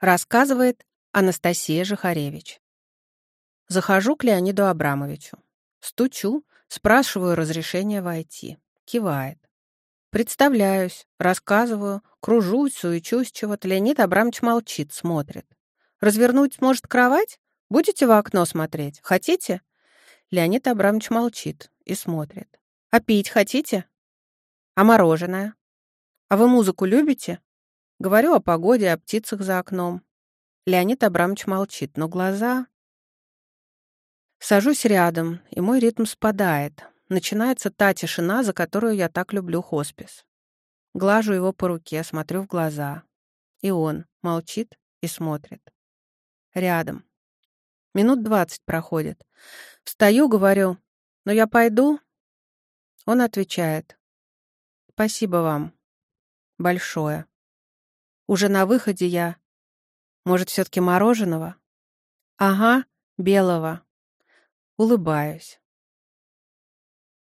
Рассказывает Анастасия Жихаревич. Захожу к Леониду Абрамовичу. Стучу, спрашиваю разрешения войти. Кивает. Представляюсь, рассказываю, кружусь, суечусь чего-то. Леонид Абрамович молчит, смотрит. «Развернуть, может, кровать? Будете в окно смотреть? Хотите?» Леонид Абрамович молчит и смотрит. «А пить хотите? А мороженое? А вы музыку любите?» Говорю о погоде, о птицах за окном. Леонид Абрамович молчит, но глаза... Сажусь рядом, и мой ритм спадает. Начинается та тишина, за которую я так люблю хоспис. Глажу его по руке, смотрю в глаза. И он молчит и смотрит. Рядом. Минут двадцать проходит. Встаю, говорю, «Ну я пойду?» Он отвечает, «Спасибо вам. Большое». Уже на выходе я. Может, все-таки мороженого? Ага, белого. Улыбаюсь.